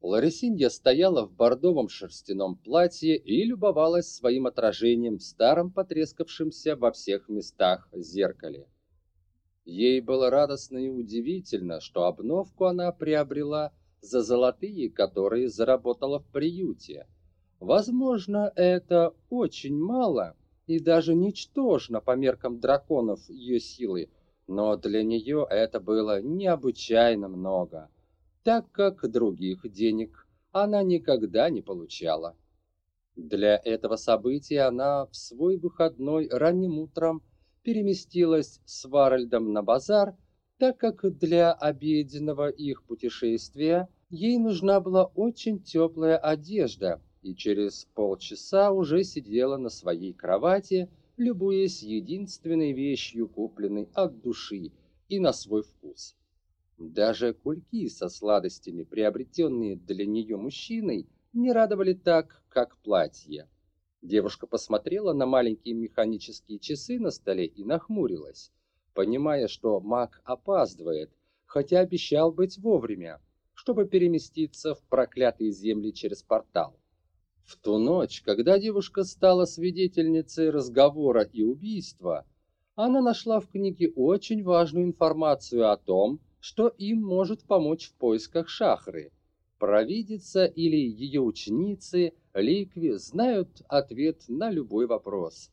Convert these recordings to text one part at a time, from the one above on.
Ларисинья стояла в бордовом шерстяном платье и любовалась своим отражением в старом потрескавшемся во всех местах зеркале. Ей было радостно и удивительно, что обновку она приобрела за золотые, которые заработала в приюте. Возможно, это очень мало и даже ничтожно по меркам драконов ее силы, но для нее это было необычайно много, так как других денег она никогда не получала. Для этого события она в свой выходной ранним утром переместилась с Варальдом на базар, так как для обеденного их путешествия ей нужна была очень теплая одежда, и через полчаса уже сидела на своей кровати, любуясь единственной вещью, купленной от души и на свой вкус. Даже кульки со сладостями, приобретенные для нее мужчиной, не радовали так, как платье. Девушка посмотрела на маленькие механические часы на столе и нахмурилась, понимая, что маг опаздывает, хотя обещал быть вовремя, чтобы переместиться в проклятые земли через портал. В ту ночь, когда девушка стала свидетельницей разговора и убийства, она нашла в книге очень важную информацию о том, что им может помочь в поисках Шахры. Провидица или ее ученицы Ликви знают ответ на любой вопрос.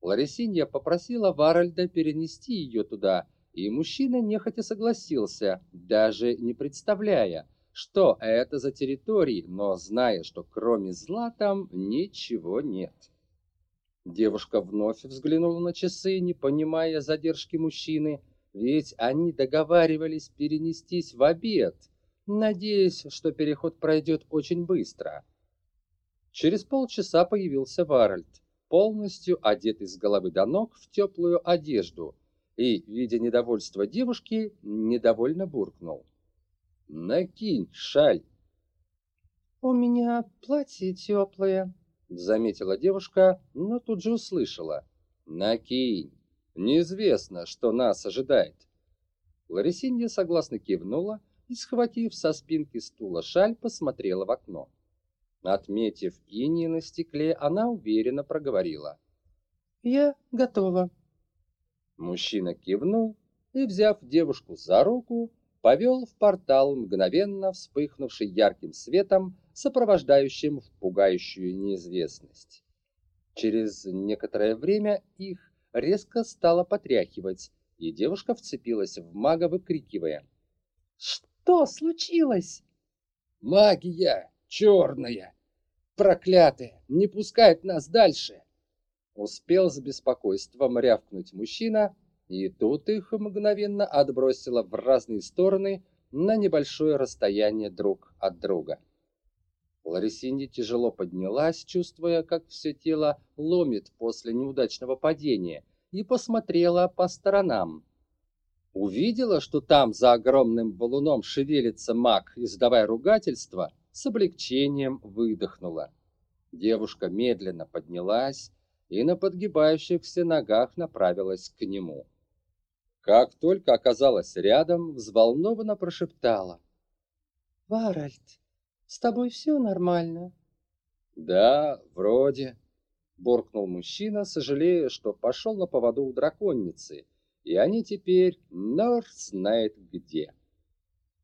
Ларисинья попросила Варальда перенести ее туда, и мужчина нехотя согласился, даже не представляя, что это за территории, но зная, что кроме зла там ничего нет. Девушка вновь взглянула на часы, не понимая задержки мужчины, ведь они договаривались перенестись в обед, надеясь, что переход пройдет очень быстро. Через полчаса появился Варальд, полностью одетый с головы до ног в теплую одежду, и, видя недовольство девушки, недовольно буркнул. Накинь шаль. У меня платье теплое, заметила девушка, но тут же услышала. Накинь. Неизвестно, что нас ожидает. Ларисинья согласно кивнула и, схватив со спинки стула шаль, посмотрела в окно. Отметив иней на стекле, она уверенно проговорила. «Я готова». Мужчина кивнул и, взяв девушку за руку, повел в портал, мгновенно вспыхнувший ярким светом, сопровождающим в пугающую неизвестность. Через некоторое время их резко стало потряхивать, и девушка вцепилась в мага, выкрикивая. «Что случилось?» «Магия черная! Проклятая! Не пускает нас дальше!» Успел с беспокойством рявкнуть мужчина, и тут их мгновенно отбросило в разные стороны на небольшое расстояние друг от друга. Ларисинди тяжело поднялась, чувствуя, как все тело ломит после неудачного падения, и посмотрела по сторонам. Увидела, что там за огромным валуном шевелится маг, издавая ругательство, с облегчением выдохнула. Девушка медленно поднялась и на подгибающихся ногах направилась к нему. Как только оказалась рядом, взволнованно прошептала. «Варальд, с тобой все нормально?» «Да, вроде», — буркнул мужчина, сожалея, что пошел на поводу у драконницы, и они теперь нор знает где.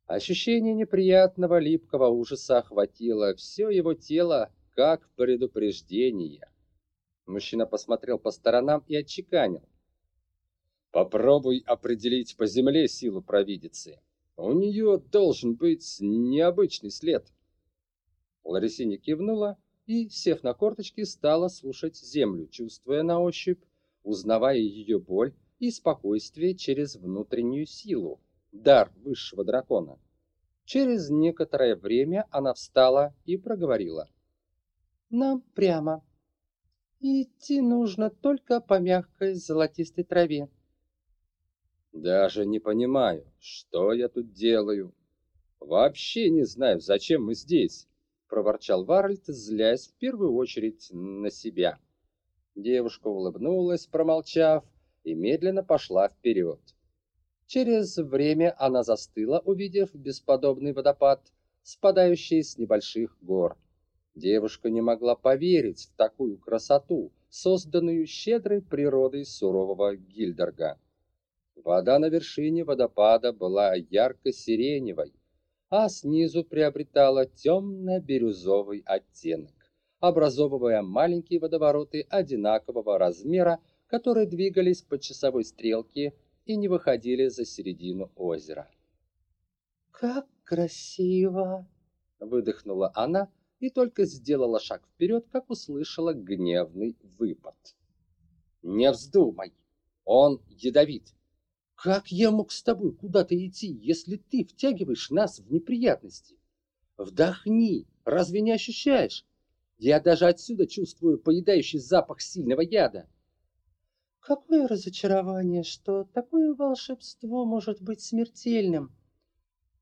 Ощущение неприятного липкого ужаса охватило все его тело, как предупреждение. Мужчина посмотрел по сторонам и отчеканил. Попробуй определить по земле силу провидицы. У нее должен быть необычный след. Ларисиня кивнула и, сев на корточки, стала слушать землю, чувствуя на ощупь, узнавая ее боль и спокойствие через внутреннюю силу, дар высшего дракона. Через некоторое время она встала и проговорила. «Нам прямо. Идти нужно только по мягкой золотистой траве. Даже не понимаю, что я тут делаю. Вообще не знаю, зачем мы здесь, проворчал Варльд, злясь в первую очередь на себя. Девушка улыбнулась, промолчав, и медленно пошла вперед. Через время она застыла, увидев бесподобный водопад, спадающие с небольших гор. Девушка не могла поверить в такую красоту, созданную щедрой природой сурового Гильдерга. Вода на вершине водопада была ярко-сиреневой, а снизу приобретала темно-бирюзовый оттенок, образовывая маленькие водовороты одинакового размера, которые двигались по часовой стрелке и не выходили за середину озера. «Как красиво!» — выдохнула она и только сделала шаг вперед, как услышала гневный выпад. «Не вздумай! Он ядовит! Как я мог с тобой куда-то идти, если ты втягиваешь нас в неприятности? Вдохни, разве не ощущаешь? Я даже отсюда чувствую поедающий запах сильного яда. Какое разочарование, что такое волшебство может быть смертельным.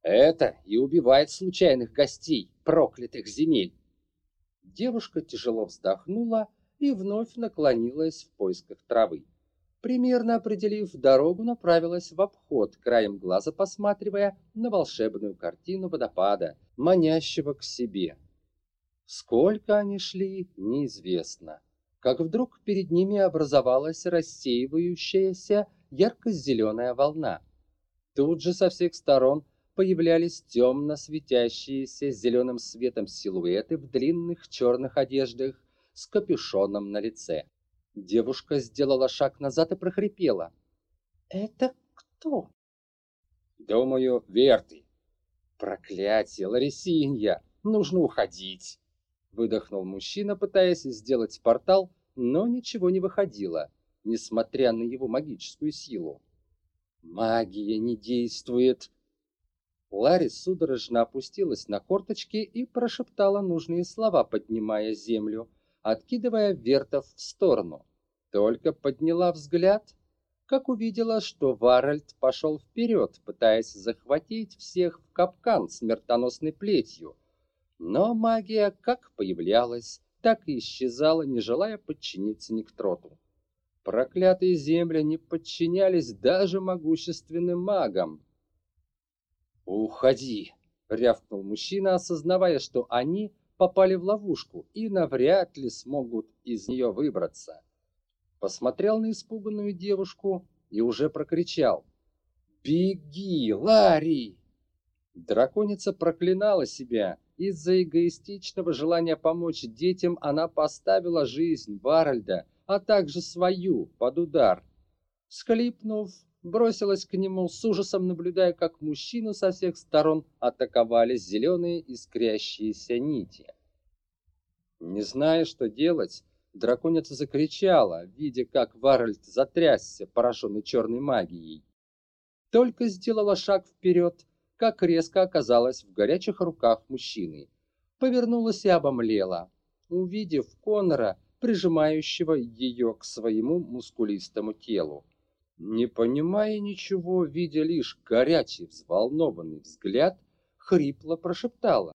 Это и убивает случайных гостей проклятых земель. Девушка тяжело вздохнула и вновь наклонилась в поисках травы примерно определив дорогу, направилась в обход, краем глаза посматривая на волшебную картину водопада, манящего к себе. Сколько они шли, неизвестно. Как вдруг перед ними образовалась рассеивающаяся ярко-зеленая волна. Тут же со всех сторон появлялись темно светящиеся зеленым светом силуэты в длинных черных одеждах с капюшоном на лице. Девушка сделала шаг назад и прохрипела. «Это кто?» «Думаю, Верты». «Проклятие, Ларисинья! Нужно уходить!» Выдохнул мужчина, пытаясь сделать портал, но ничего не выходило, несмотря на его магическую силу. «Магия не действует!» Ларри судорожно опустилась на корточки и прошептала нужные слова, поднимая землю откидывая Вертов в сторону. Только подняла взгляд, как увидела, что Варальд пошел вперед, пытаясь захватить всех в капкан смертоносной плетью. Но магия как появлялась, так и исчезала, не желая подчиниться Никтроту. Проклятые земли не подчинялись даже могущественным магам. «Уходи!» — рявкнул мужчина, осознавая, что они попали в ловушку и навряд ли смогут из нее выбраться. Посмотрел на испуганную девушку и уже прокричал. «Беги, Ларри!» Драконица проклинала себя. Из-за эгоистичного желания помочь детям она поставила жизнь Баральда, а также свою, под удар. Схлипнув, бросилась к нему с ужасом, наблюдая, как мужчину со всех сторон атаковали зеленые искрящиеся нити. Не зная, что делать, драконица закричала, видя, как Варальд затрясся, пораженный черной магией. Только сделала шаг вперед, как резко оказалась в горячих руках мужчины. Повернулась и обомлела, увидев Конора, прижимающего ее к своему мускулистому телу. Не понимая ничего, видя лишь горячий, взволнованный взгляд, хрипло прошептала.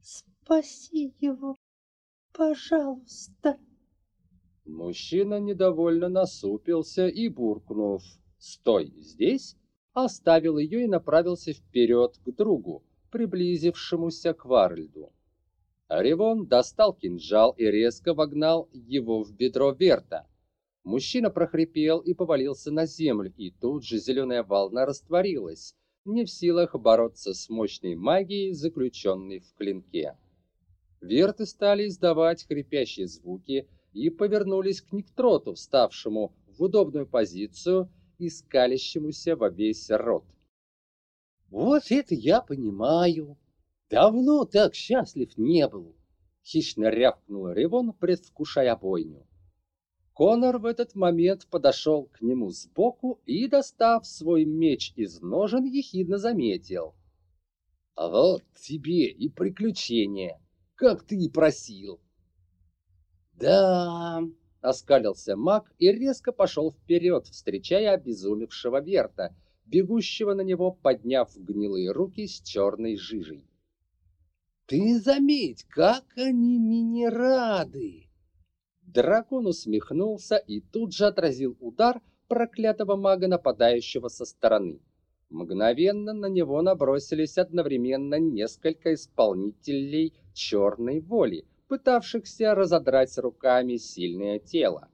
«Спаси его, пожалуйста!» Мужчина недовольно насупился и, буркнув «Стой здесь!», оставил ее и направился вперед к другу, приблизившемуся к Варльду. Ревон достал кинжал и резко вогнал его в бедро Верта, Мужчина прохрипел и повалился на землю, и тут же зеленая волна растворилась, не в силах бороться с мощной магией, заключенной в клинке. Верты стали издавать хрипящие звуки и повернулись к Никтроту, вставшему в удобную позицию и скалящемуся во весь рот. «Вот это я понимаю! Давно так счастлив не был!» Хищно рявкнул Ревон, предвкушая бойню. Конор в этот момент подошел к нему сбоку и, достав свой меч из ножен, ехидно заметил. «А вот тебе и приключение, как ты и просил». «Да...» — оскалился маг и резко пошел вперед, встречая обезумевшего Верта, бегущего на него, подняв гнилые руки с черной жижей. «Ты заметь, как они мне рады!» Дракон усмехнулся и тут же отразил удар проклятого мага, нападающего со стороны. Мгновенно на него набросились одновременно несколько исполнителей черной воли, пытавшихся разодрать руками сильное тело.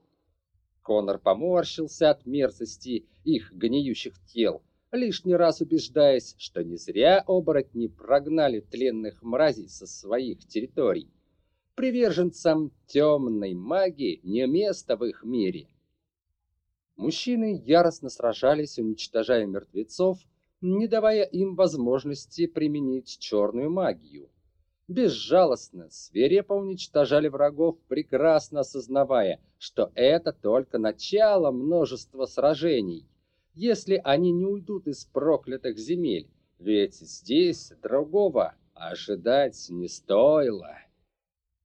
Конор поморщился от мерзости их гниющих тел, лишний раз убеждаясь, что не зря оборотни прогнали тленных мразей со своих территорий. Приверженцам темной магии не место в их мире. Мужчины яростно сражались, уничтожая мертвецов, не давая им возможности применить черную магию. Безжалостно, свирепо уничтожали врагов, прекрасно осознавая, что это только начало множества сражений. Если они не уйдут из проклятых земель, ведь здесь другого ожидать не стоило.